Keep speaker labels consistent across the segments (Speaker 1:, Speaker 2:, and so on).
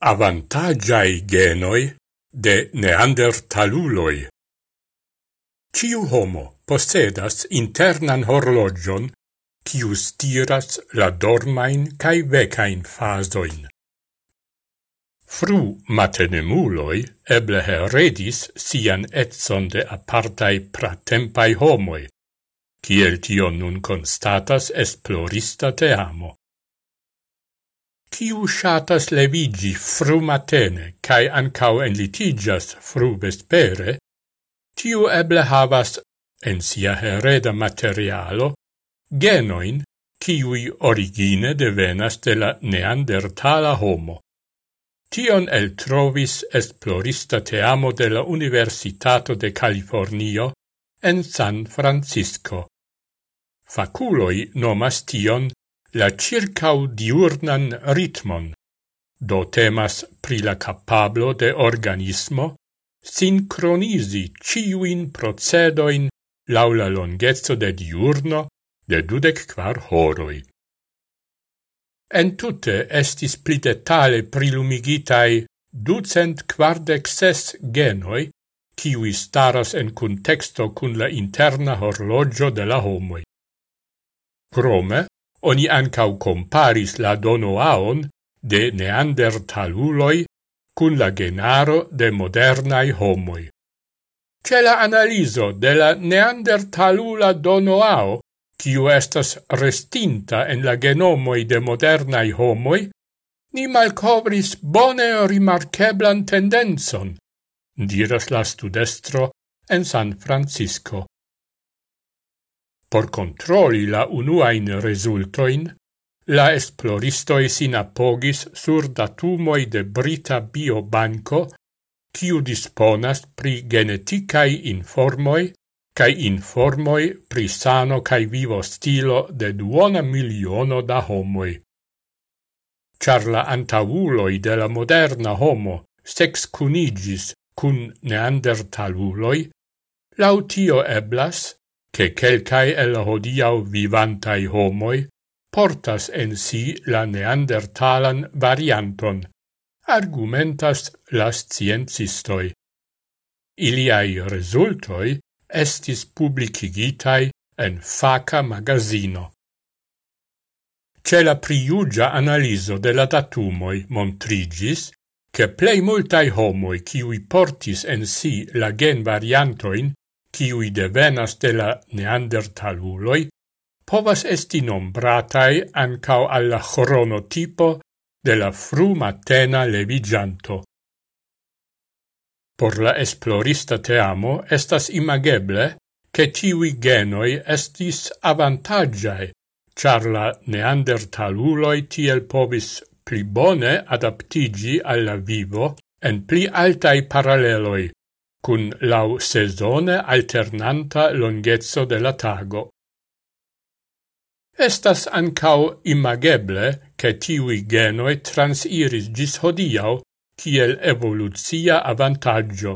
Speaker 1: avantagiai genoi de neandertaluloi. Ciu homo possedas internan horlogion kiu stiras la dormain cae vecain fasoin. Fru matenemuloi eble heredis sian etson de apartai pratempai homoi, kiel tio nun constatas esplorista teamo. Ciu shatas levigi fru matene, cae ancau enlitigas fru vespere, tiu eble havas en sia hereda materialo genoin ciui origine devenas de la neandertala homo. Tion el trovis esplorista teamo de la Universitato de Californio en San Francisco. Faculoi nomas tion la circau diurnan ritmon. Do temas pri la capablo de organismo sincronizi ciuin procedoin laula longezzo de diurno de dudec quar horoi. Entute estis pli detale prilumigitai ducent quardec ses genoi, ciui staras en contexto cun la interna horlogio de la homoi. Crome, Oni ancau comparis la donoaon de neandertaluloi cun la genaro de modernai homoi. Ce la analiso de la neandertalula donoao, kiu estas restinta en la genomoi de modernai homoi, ni malcovris bone rimarceblan tendenzon, diras la studestro en San Francisco. Por controli la unuain resultoin, la esploristoi sin apogis sur datumoi de Brita Biobanco, kiu disponas pri geneticai informoi cae informoi pri sano cae vivo stilo de duona miliono da homoi. Char la antauloi de la moderna homo sex cunigis cun neandertaluloi, lautio eblas, che quelcae el hodiau vivantai homoi portas en si la neandertalan varianton, argumentas las sciencistoi. Iliai resultoi estis publicigitai en faca magazino. Ce la priugia analiso de la datumoi montrigis che plei multai homoi ciui portis en si la gen variantoin kiui devenas de la neandertaluloi, povas esti nombratai ancau alla chronotipo de la fru matena levigianto. Por la esplorista teamo estas imageble che tiui genoi estis avantagiae, char la neandertaluloi tiel povis pli bone adaptigi alla vivo en pli altai paralleloi, cun lau sezone alternanta longezzo de la tago. Estas ancau imageble che tiui genoi transiris gis hodiau kiel evoluzia avantaggio.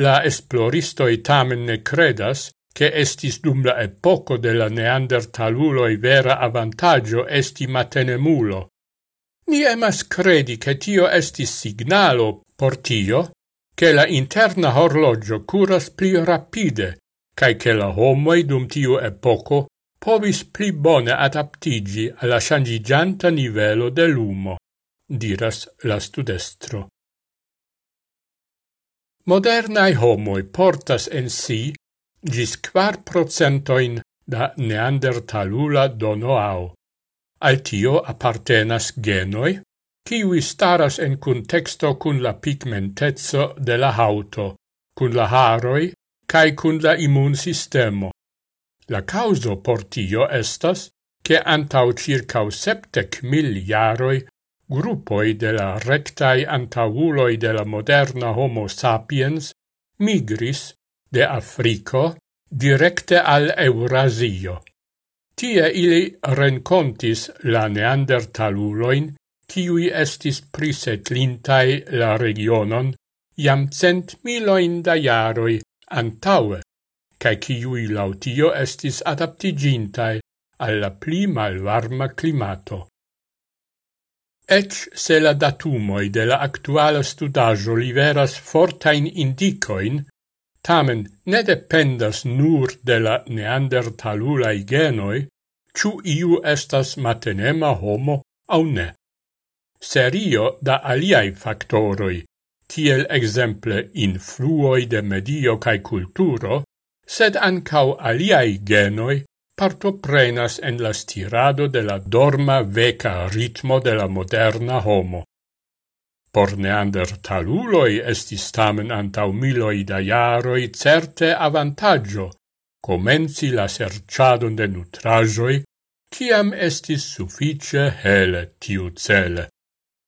Speaker 1: La esploristoi tamen ne credas che estis dum la epoco de la neandertaluloi vera avantaggio esti matenemulo. Ni emas credi che tio estis signalo por tio, che la interna horlogio curas pli rapide, cae che la homoi dum tiu epoco povis pli bone adaptigi alla changigianta nivelo de lumo, diras la studestro. Modernai homoi portas en si gis quar procentoin da neandertalula donoao. Al tio appartenas genoi, kiwi staras en contexto cun la pigmentezzo de la hauto, cun la haroi, cae cun la immun sistemo. La causo por tio estas che antau circa septec mil iaroi gruppoi de la rectai antauloi de la moderna homo sapiens migris de Africo directe al Eurasio. Tie ili rencontis la neandertaluloin kiui estis prisetlintai la regionon iam cent miloin da jaroi antaue, cae kiui lautio estis adaptigintai alla pli malvarma climato. Ec se la datumoi de la actuala studajo liveras fortain indicoin, tamen ne dependas nur de la neandertalulai genoi, ciu iu estas matenema homo au ne serio da aliai factoroi, tiel exemple influoi de medio cae culturo, sed ancau aliai genoi partoprenas en la stirado de la dorma veca ritmo de la moderna homo. Por neandertaluloi estis tamen antau miloi da iaroi certe avantaggio, comenzi la serciadon de nutrajoi, ciam estis suffice hele tiu cele.